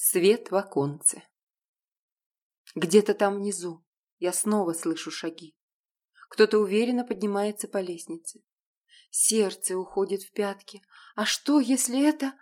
Свет в оконце. Где-то там внизу я снова слышу шаги. Кто-то уверенно поднимается по лестнице. Сердце уходит в пятки. А что, если это...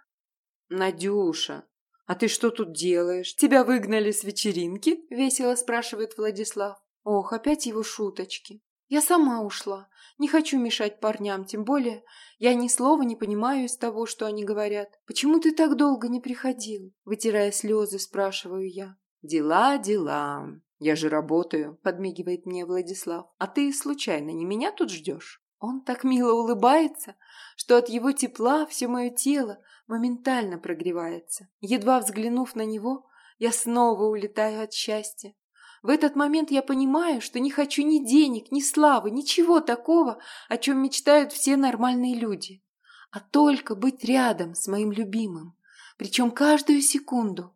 Надюша, а ты что тут делаешь? Тебя выгнали с вечеринки? Весело спрашивает Владислав. Ох, опять его шуточки. Я сама ушла. Не хочу мешать парням, тем более я ни слова не понимаю из того, что они говорят. Почему ты так долго не приходил? Вытирая слезы, спрашиваю я. Дела, дела. Я же работаю, подмигивает мне Владислав. А ты случайно не меня тут ждешь? Он так мило улыбается, что от его тепла все мое тело моментально прогревается. Едва взглянув на него, я снова улетаю от счастья. В этот момент я понимаю, что не хочу ни денег, ни славы, ничего такого, о чем мечтают все нормальные люди, а только быть рядом с моим любимым, причем каждую секунду.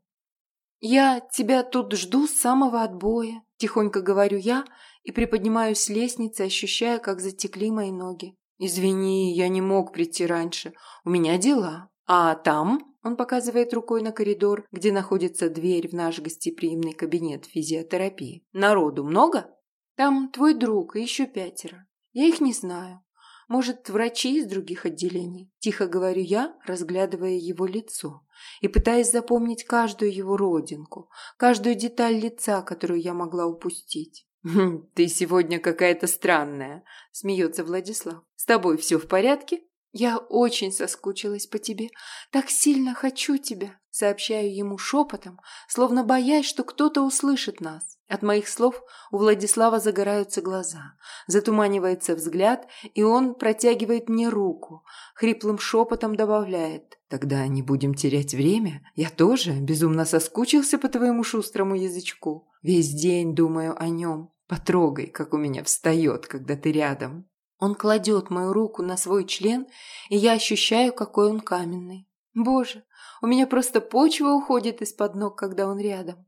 «Я тебя тут жду с самого отбоя», – тихонько говорю я и приподнимаюсь с лестницы, ощущая, как затекли мои ноги. «Извини, я не мог прийти раньше. У меня дела. А там он показывает рукой на коридор, где находится дверь в наш гостеприимный кабинет физиотерапии. Народу много? Там твой друг и еще пятеро. Я их не знаю. Может, врачи из других отделений? Тихо говорю я, разглядывая его лицо и пытаясь запомнить каждую его родинку, каждую деталь лица, которую я могла упустить. «Хм, «Ты сегодня какая-то странная», – смеется Владислав. «С тобой все в порядке?» «Я очень соскучилась по тебе. Так сильно хочу тебя», — сообщаю ему шепотом, словно боясь, что кто-то услышит нас. От моих слов у Владислава загораются глаза, затуманивается взгляд, и он протягивает мне руку, хриплым шепотом добавляет. «Тогда не будем терять время. Я тоже безумно соскучился по твоему шустрому язычку. Весь день думаю о нем. Потрогай, как у меня встает, когда ты рядом». Он кладет мою руку на свой член, и я ощущаю, какой он каменный. Боже, у меня просто почва уходит из-под ног, когда он рядом.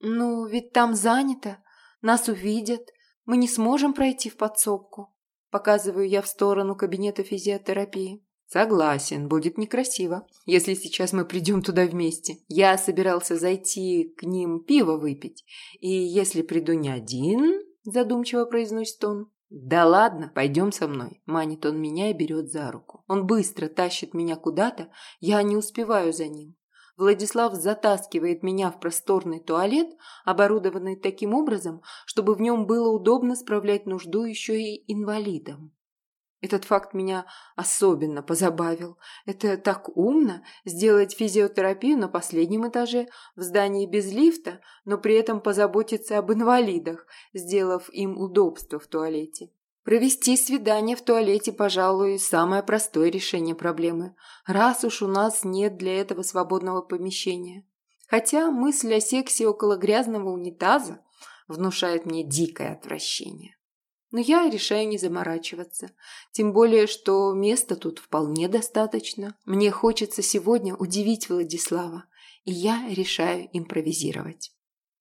Ну, ведь там занято, нас увидят, мы не сможем пройти в подсобку. Показываю я в сторону кабинета физиотерапии. Согласен, будет некрасиво, если сейчас мы придем туда вместе. Я собирался зайти к ним пиво выпить, и если приду не один, задумчиво произносит он, «Да ладно, пойдем со мной», – манит он меня и берет за руку. Он быстро тащит меня куда-то, я не успеваю за ним. Владислав затаскивает меня в просторный туалет, оборудованный таким образом, чтобы в нем было удобно справлять нужду еще и инвалидам. Этот факт меня особенно позабавил. Это так умно сделать физиотерапию на последнем этаже в здании без лифта, но при этом позаботиться об инвалидах, сделав им удобство в туалете. Провести свидание в туалете, пожалуй, самое простое решение проблемы, раз уж у нас нет для этого свободного помещения. Хотя мысль о сексе около грязного унитаза внушает мне дикое отвращение. Но я решаю не заморачиваться. Тем более, что места тут вполне достаточно. Мне хочется сегодня удивить Владислава, и я решаю импровизировать.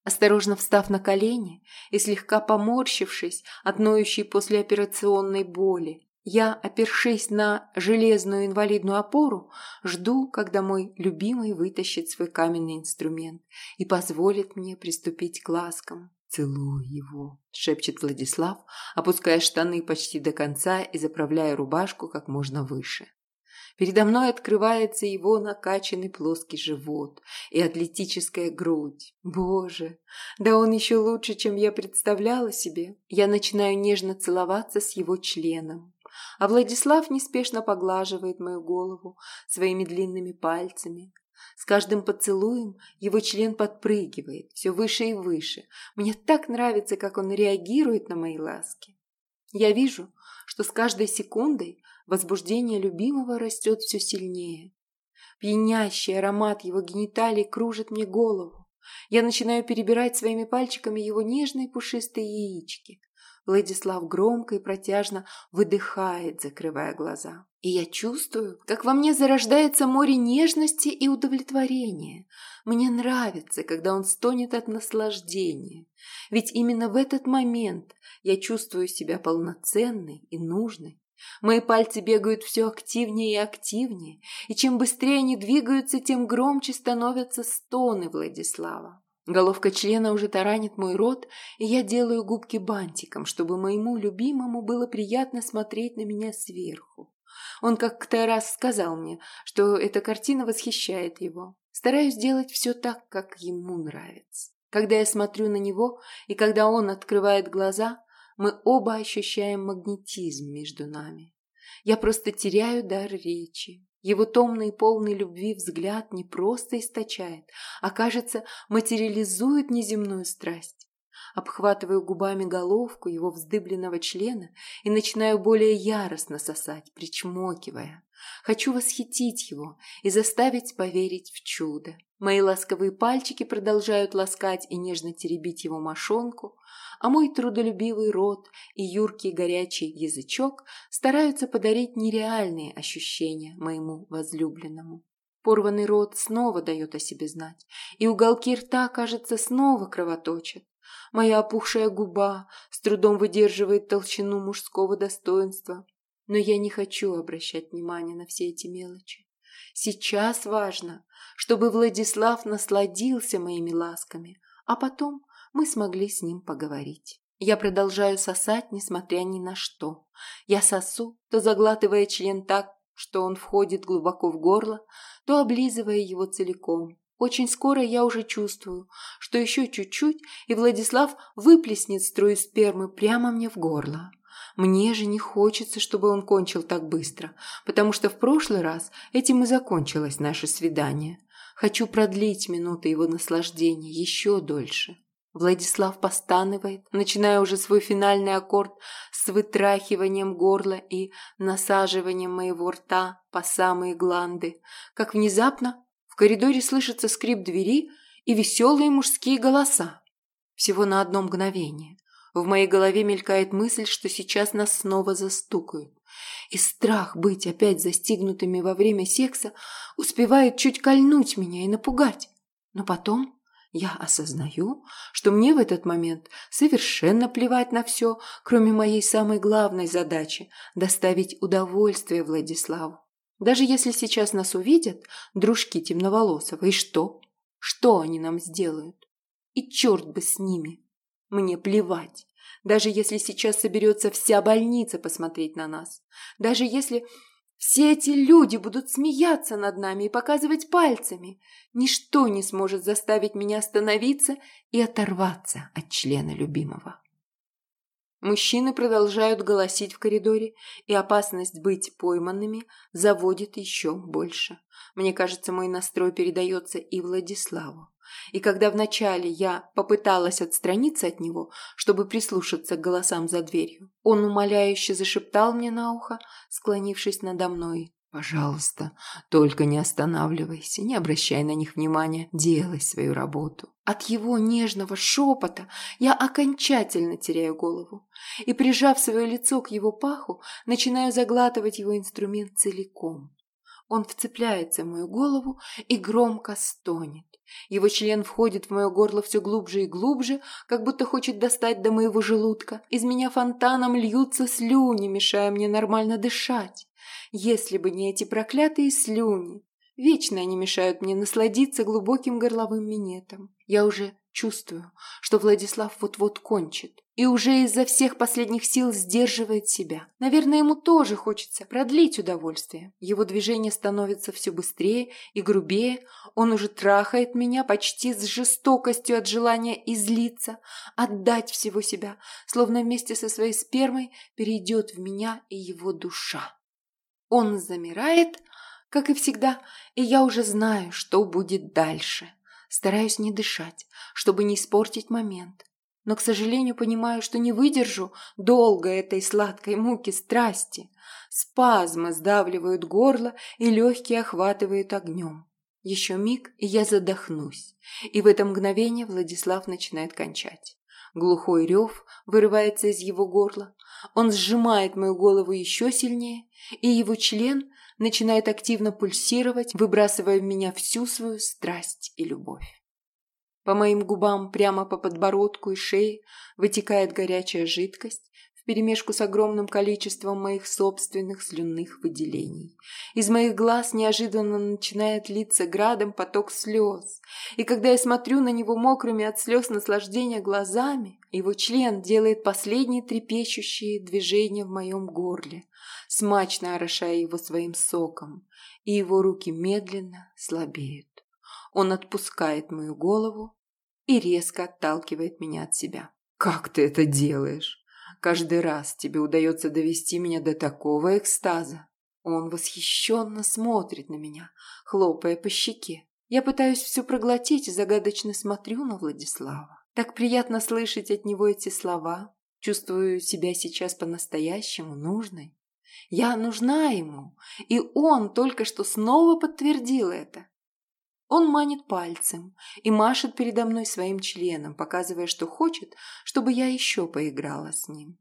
Осторожно встав на колени и слегка поморщившись от ноющей послеоперационной боли, я, опершись на железную инвалидную опору, жду, когда мой любимый вытащит свой каменный инструмент и позволит мне приступить к ласкам. «Целуй его», – шепчет Владислав, опуская штаны почти до конца и заправляя рубашку как можно выше. Передо мной открывается его накачанный плоский живот и атлетическая грудь. Боже, да он еще лучше, чем я представляла себе. Я начинаю нежно целоваться с его членом. А Владислав неспешно поглаживает мою голову своими длинными пальцами, с каждым поцелуем его член подпрыгивает все выше и выше. Мне так нравится, как он реагирует на мои ласки. Я вижу, что с каждой секундой возбуждение любимого растет все сильнее. Пьянящий аромат его гениталий кружит мне голову. Я начинаю перебирать своими пальчиками его нежные пушистые яички. Владислав громко и протяжно выдыхает, закрывая глаза. И я чувствую, как во мне зарождается море нежности и удовлетворения. Мне нравится, когда он стонет от наслаждения. Ведь именно в этот момент я чувствую себя полноценной и нужной. Мои пальцы бегают все активнее и активнее, и чем быстрее они двигаются, тем громче становятся стоны Владислава. Головка члена уже таранит мой рот, и я делаю губки бантиком, чтобы моему любимому было приятно смотреть на меня сверху. Он как-то раз сказал мне, что эта картина восхищает его. Стараюсь делать все так, как ему нравится. Когда я смотрю на него, и когда он открывает глаза, мы оба ощущаем магнетизм между нами. Я просто теряю дар речи. Его томный, полный любви взгляд не просто источает, а, кажется, материализует неземную страсть. Обхватываю губами головку его вздыбленного члена и начинаю более яростно сосать, причмокивая. Хочу восхитить его и заставить поверить в чудо. Мои ласковые пальчики продолжают ласкать и нежно теребить его мошонку, а мой трудолюбивый рот и юркий горячий язычок стараются подарить нереальные ощущения моему возлюбленному. Порванный рот снова дает о себе знать, и уголки рта, кажется, снова кровоточат. Моя опухшая губа с трудом выдерживает толщину мужского достоинства, но я не хочу обращать внимания на все эти мелочи. Сейчас важно, чтобы Владислав насладился моими ласками, а потом мы смогли с ним поговорить. Я продолжаю сосать, несмотря ни на что. Я сосу, то заглатывая член так, что он входит глубоко в горло, то облизывая его целиком. Очень скоро я уже чувствую, что еще чуть-чуть, и Владислав выплеснет струю спермы прямо мне в горло. Мне же не хочется, чтобы он кончил так быстро, потому что в прошлый раз этим и закончилось наше свидание. Хочу продлить минуты его наслаждения еще дольше. Владислав постанывает, начиная уже свой финальный аккорд с вытрахиванием горла и насаживанием моего рта по самые гланды, как внезапно коридоре слышится скрип двери и веселые мужские голоса. Всего на одно мгновение. В моей голове мелькает мысль, что сейчас нас снова застукают. И страх быть опять застигнутыми во время секса успевает чуть кольнуть меня и напугать. Но потом я осознаю, что мне в этот момент совершенно плевать на все, кроме моей самой главной задачи – доставить удовольствие Владиславу. Даже если сейчас нас увидят, дружки темноволосого, и что? Что они нам сделают? И черт бы с ними! Мне плевать. Даже если сейчас соберется вся больница посмотреть на нас. Даже если все эти люди будут смеяться над нами и показывать пальцами. Ничто не сможет заставить меня остановиться и оторваться от члена любимого. Мужчины продолжают голосить в коридоре, и опасность быть пойманными заводит еще больше. Мне кажется, мой настрой передается и Владиславу. И когда вначале я попыталась отстраниться от него, чтобы прислушаться к голосам за дверью, он умоляюще зашептал мне на ухо, склонившись надо мной. «Пожалуйста, только не останавливайся, не обращай на них внимания, делай свою работу». От его нежного шепота я окончательно теряю голову и, прижав свое лицо к его паху, начинаю заглатывать его инструмент целиком. Он вцепляется в мою голову и громко стонет. Его член входит в мое горло все глубже и глубже, как будто хочет достать до моего желудка. Из меня фонтаном льются слюни, мешая мне нормально дышать. Если бы не эти проклятые слюни. Вечно они мешают мне насладиться глубоким горловым минетом. Я уже чувствую, что Владислав вот-вот кончит и уже из-за всех последних сил сдерживает себя. Наверное, ему тоже хочется продлить удовольствие. Его движение становится все быстрее и грубее, он уже трахает меня почти с жестокостью от желания излиться, отдать всего себя, словно вместе со своей спермой перейдет в меня и его душа. Он замирает, как и всегда, и я уже знаю, что будет дальше. Стараюсь не дышать, чтобы не испортить момент но, к сожалению, понимаю, что не выдержу долго этой сладкой муки страсти. Спазмы сдавливают горло, и легкие охватывают огнем. Еще миг, и я задохнусь, и в это мгновение Владислав начинает кончать. Глухой рев вырывается из его горла, он сжимает мою голову еще сильнее, и его член начинает активно пульсировать, выбрасывая в меня всю свою страсть и любовь. По моим губам прямо по подбородку и шее вытекает горячая жидкость, вперемешку с огромным количеством моих собственных слюнных выделений. Из моих глаз неожиданно начинает литься градом поток слез, и когда я смотрю на него мокрыми от слез наслаждения глазами, его член делает последние трепещущие движения в моем горле, смачно орошая его своим соком, и его руки медленно слабеют. Он отпускает мою голову и резко отталкивает меня от себя. «Как ты это делаешь? Каждый раз тебе удается довести меня до такого экстаза». Он восхищенно смотрит на меня, хлопая по щеке. Я пытаюсь все проглотить и загадочно смотрю на Владислава. Так приятно слышать от него эти слова. Чувствую себя сейчас по-настоящему нужной. Я нужна ему, и он только что снова подтвердил это. Он манит пальцем и машет передо мной своим членом, показывая, что хочет, чтобы я еще поиграла с ним.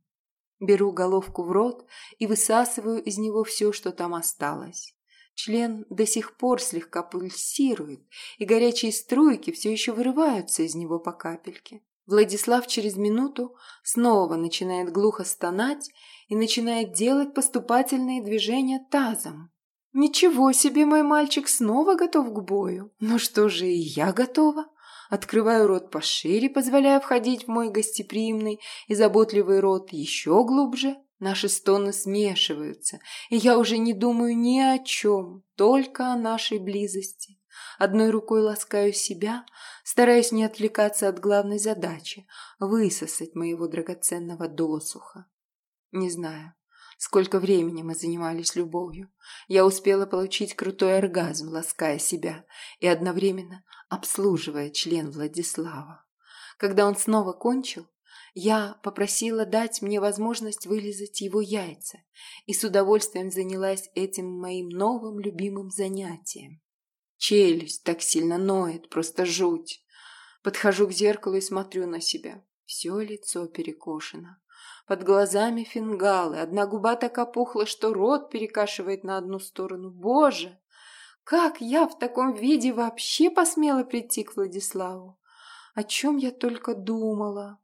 Беру головку в рот и высасываю из него все, что там осталось. Член до сих пор слегка пульсирует, и горячие струйки все еще вырываются из него по капельке. Владислав через минуту снова начинает глухо стонать и начинает делать поступательные движения тазом. Ничего себе, мой мальчик снова готов к бою. Ну что же, и я готова. Открываю рот пошире, позволяя входить в мой гостеприимный и заботливый рот еще глубже. Наши стоны смешиваются, и я уже не думаю ни о чем, только о нашей близости. Одной рукой ласкаю себя, стараясь не отвлекаться от главной задачи – высосать моего драгоценного досуха. Не знаю, сколько времени мы занимались любовью. Я успела получить крутой оргазм, лаская себя, и одновременно обслуживая член Владислава. Когда он снова кончил, я попросила дать мне возможность вылизать его яйца и с удовольствием занялась этим моим новым любимым занятием. Челюсть так сильно ноет, просто жуть. Подхожу к зеркалу и смотрю на себя. Все лицо перекошено. Под глазами фингалы, одна губа так опухла, что рот перекашивает на одну сторону. Боже! Как я в таком виде вообще посмела прийти к Владиславу? О чем я только думала?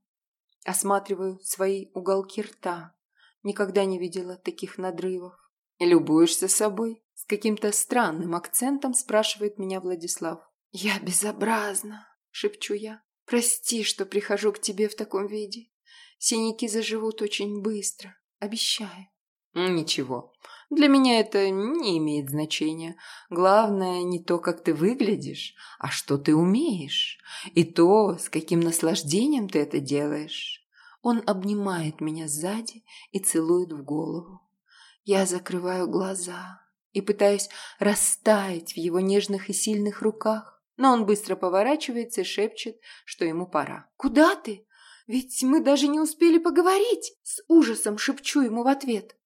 Осматриваю свои уголки рта. Никогда не видела таких надрывов. «Любуешься собой?» С каким-то странным акцентом спрашивает меня Владислав. «Я безобразна!» — шепчу я. «Прости, что прихожу к тебе в таком виде. Синяки заживут очень быстро. Обещаю. Ничего. Для меня это не имеет значения. Главное не то, как ты выглядишь, а что ты умеешь. И то, с каким наслаждением ты это делаешь. Он обнимает меня сзади и целует в голову. Я закрываю глаза и пытаюсь растаять в его нежных и сильных руках. Но он быстро поворачивается и шепчет, что ему пора. «Куда ты? Ведь мы даже не успели поговорить!» С ужасом шепчу ему в ответ.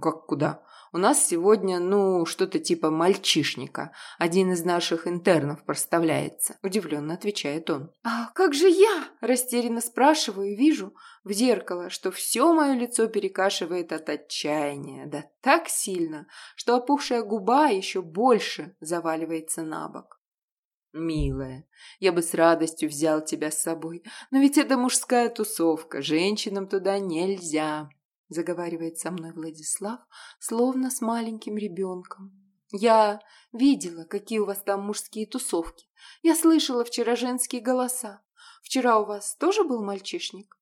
«Как куда? У нас сегодня, ну, что-то типа мальчишника. Один из наших интернов проставляется», – удивленно отвечает он. «А как же я?» – растерянно спрашиваю и вижу в зеркало, что все мое лицо перекашивает от отчаяния. Да так сильно, что опухшая губа еще больше заваливается на бок. «Милая, я бы с радостью взял тебя с собой, но ведь это мужская тусовка, женщинам туда нельзя», заговаривает со мной Владислав, словно с маленьким ребенком. «Я видела, какие у вас там мужские тусовки. Я слышала вчера женские голоса. Вчера у вас тоже был мальчишник?»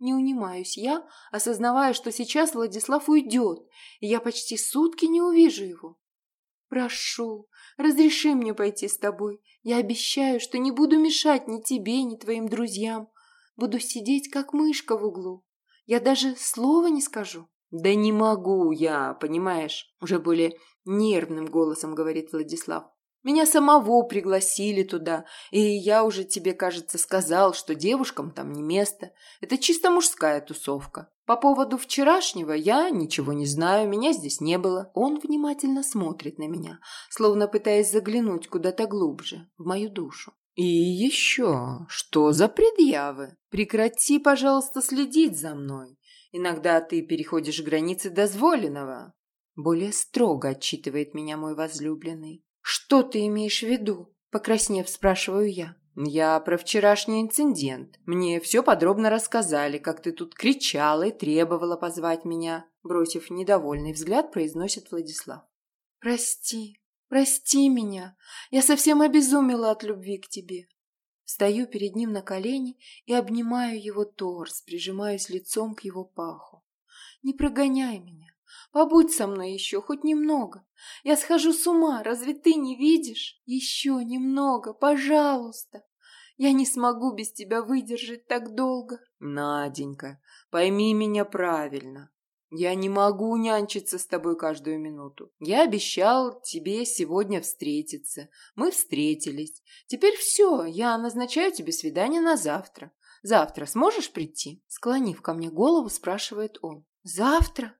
Не унимаюсь я, осознавая, что сейчас Владислав уйдет, и я почти сутки не увижу его. «Прошу, разреши мне пойти с тобой. Я обещаю, что не буду мешать ни тебе, ни твоим друзьям. Буду сидеть, как мышка в углу. Я даже слова не скажу». «Да не могу я, понимаешь?» Уже более нервным голосом говорит Владислав. Меня самого пригласили туда, и я уже тебе, кажется, сказал, что девушкам там не место. Это чисто мужская тусовка. По поводу вчерашнего я ничего не знаю, меня здесь не было. Он внимательно смотрит на меня, словно пытаясь заглянуть куда-то глубже, в мою душу. И еще, что за предъявы? Прекрати, пожалуйста, следить за мной. Иногда ты переходишь границы дозволенного. Более строго отчитывает меня мой возлюбленный. «Что ты имеешь в виду?» – покраснев, спрашиваю я. Я про вчерашний инцидент. Мне все подробно рассказали, как ты тут кричала и требовала позвать меня. Бросив недовольный взгляд, произносит Владислав. Прости, прости меня. Я совсем обезумела от любви к тебе. Стою перед ним на колени и обнимаю его торс, прижимаюсь лицом к его паху. Не прогоняй меня. Побудь со мной еще хоть немного. Я схожу с ума, разве ты не видишь? Еще немного, пожалуйста. Я не смогу без тебя выдержать так долго. Наденька, пойми меня правильно. Я не могу нянчиться с тобой каждую минуту. Я обещал тебе сегодня встретиться. Мы встретились. Теперь все, я назначаю тебе свидание на завтра. Завтра сможешь прийти? Склонив ко мне голову, спрашивает он. Завтра?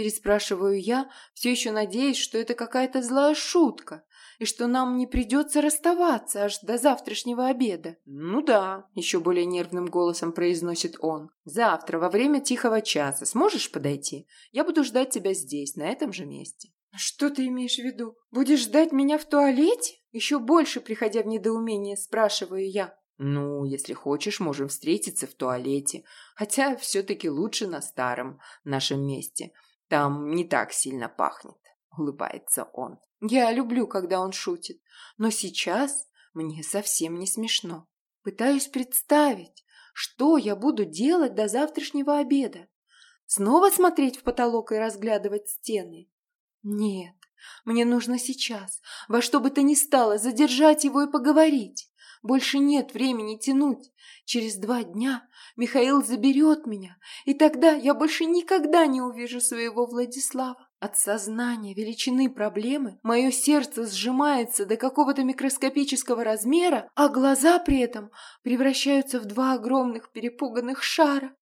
Переспрашиваю я, все еще надеясь, что это какая-то злая шутка, и что нам не придется расставаться аж до завтрашнего обеда. «Ну да», — еще более нервным голосом произносит он. «Завтра во время тихого часа сможешь подойти? Я буду ждать тебя здесь, на этом же месте». «Что ты имеешь в виду? Будешь ждать меня в туалете?» Еще больше, приходя в недоумение, спрашиваю я. «Ну, если хочешь, можем встретиться в туалете. Хотя все-таки лучше на старом нашем месте. Там не так сильно пахнет», — улыбается он. Я люблю, когда он шутит, но сейчас мне совсем не смешно. Пытаюсь представить, что я буду делать до завтрашнего обеда. Снова смотреть в потолок и разглядывать стены? Нет, мне нужно сейчас, во что бы то ни стало, задержать его и поговорить. Больше нет времени тянуть. Через два дня Михаил заберет меня, и тогда я больше никогда не увижу своего Владислава. От сознания величины проблемы мое сердце сжимается до какого-то микроскопического размера, а глаза при этом превращаются в два огромных перепуганных шара.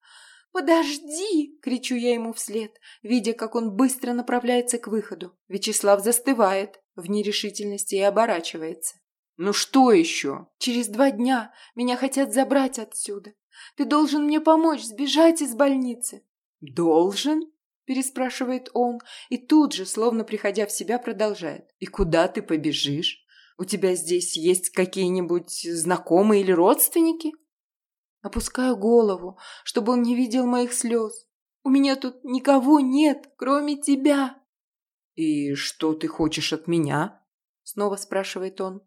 «Подожди!» — кричу я ему вслед, видя, как он быстро направляется к выходу. Вячеслав застывает в нерешительности и оборачивается. «Ну что еще?» «Через два дня меня хотят забрать отсюда. Ты должен мне помочь сбежать из больницы». «Должен?» переспрашивает он и тут же, словно приходя в себя, продолжает. «И куда ты побежишь? У тебя здесь есть какие-нибудь знакомые или родственники?» Опускаю голову, чтобы он не видел моих слез. «У меня тут никого нет, кроме тебя!» «И что ты хочешь от меня?» Снова спрашивает он.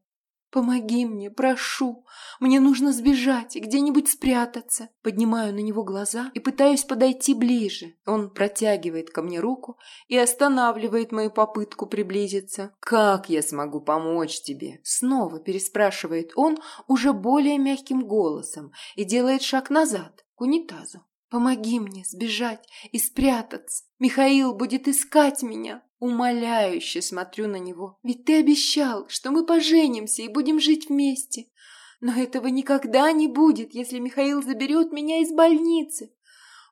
«Помоги мне, прошу. Мне нужно сбежать и где-нибудь спрятаться». Поднимаю на него глаза и пытаюсь подойти ближе. Он протягивает ко мне руку и останавливает мою попытку приблизиться. «Как я смогу помочь тебе?» Снова переспрашивает он уже более мягким голосом и делает шаг назад, к унитазу. Помоги мне сбежать и спрятаться. Михаил будет искать меня. Умоляюще смотрю на него. Ведь ты обещал, что мы поженимся и будем жить вместе. Но этого никогда не будет, если Михаил заберет меня из больницы.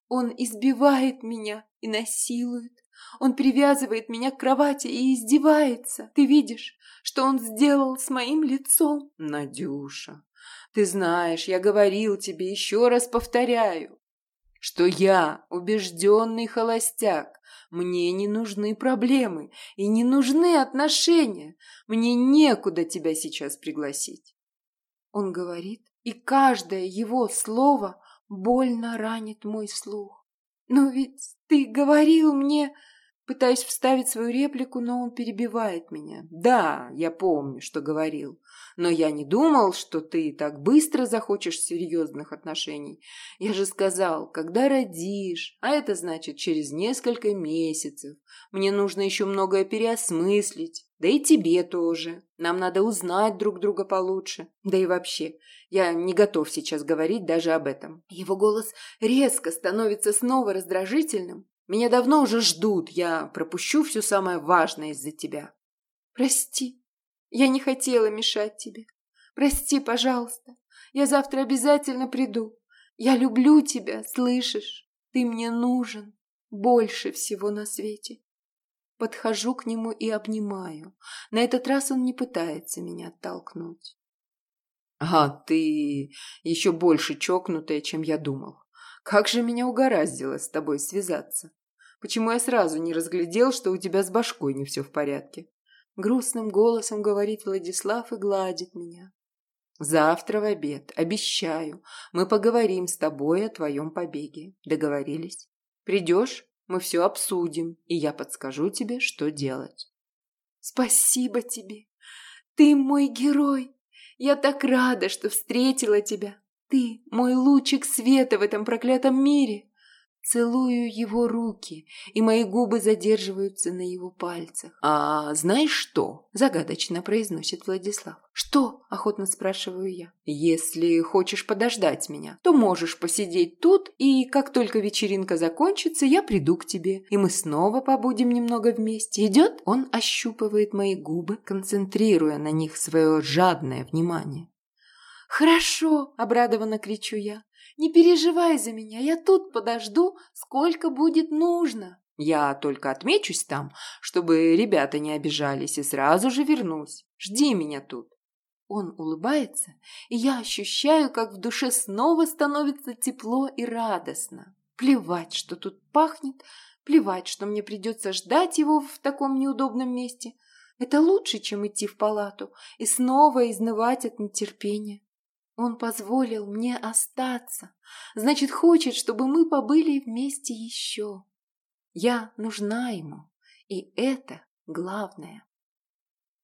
Он избивает меня и насилует. Он привязывает меня к кровати и издевается. Ты видишь, что он сделал с моим лицом? Надюша, ты знаешь, я говорил тебе, еще раз повторяю что я убежденный холостяк. Мне не нужны проблемы и не нужны отношения. Мне некуда тебя сейчас пригласить. Он говорит, и каждое его слово больно ранит мой слух. Но ведь ты говорил мне... Пытаюсь вставить свою реплику, но он перебивает меня. «Да, я помню, что говорил. Но я не думал, что ты так быстро захочешь серьезных отношений. Я же сказал, когда родишь, а это значит через несколько месяцев. Мне нужно еще многое переосмыслить. Да и тебе тоже. Нам надо узнать друг друга получше. Да и вообще, я не готов сейчас говорить даже об этом». Его голос резко становится снова раздражительным, меня давно уже ждут, я пропущу все самое важное из-за тебя. Прости, я не хотела мешать тебе. Прости, пожалуйста. Я завтра обязательно приду. Я люблю тебя, слышишь? Ты мне нужен больше всего на свете. Подхожу к нему и обнимаю. На этот раз он не пытается меня оттолкнуть. А ты еще больше чокнутая, чем я думал. Как же меня угораздило с тобой связаться. Почему я сразу не разглядел, что у тебя с башкой не все в порядке? Грустным голосом говорит Владислав и гладит меня. Завтра в обед, обещаю, мы поговорим с тобой о твоем побеге. Договорились? Придешь, мы все обсудим, и я подскажу тебе, что делать. Спасибо тебе. Ты мой герой. Я так рада, что встретила тебя. Ты мой лучик света в этом проклятом мире. Целую его руки, и мои губы задерживаются на его пальцах. «А знаешь что?» – загадочно произносит Владислав. «Что?» – охотно спрашиваю я. «Если хочешь подождать меня, то можешь посидеть тут, и как только вечеринка закончится, я приду к тебе, и мы снова побудем немного вместе. Идет?» Он ощупывает мои губы, концентрируя на них свое жадное внимание. «Хорошо!» – обрадованно кричу я. Не переживай за меня, я тут подожду, сколько будет нужно. Я только отмечусь там, чтобы ребята не обижались, и сразу же вернусь. Жди меня тут. Он улыбается, и я ощущаю, как в душе снова становится тепло и радостно. Плевать, что тут пахнет, плевать, что мне придется ждать его в таком неудобном месте. Это лучше, чем идти в палату и снова изнывать от нетерпения. Он позволил мне остаться. Значит, хочет, чтобы мы побыли вместе еще. Я нужна ему, и это главное.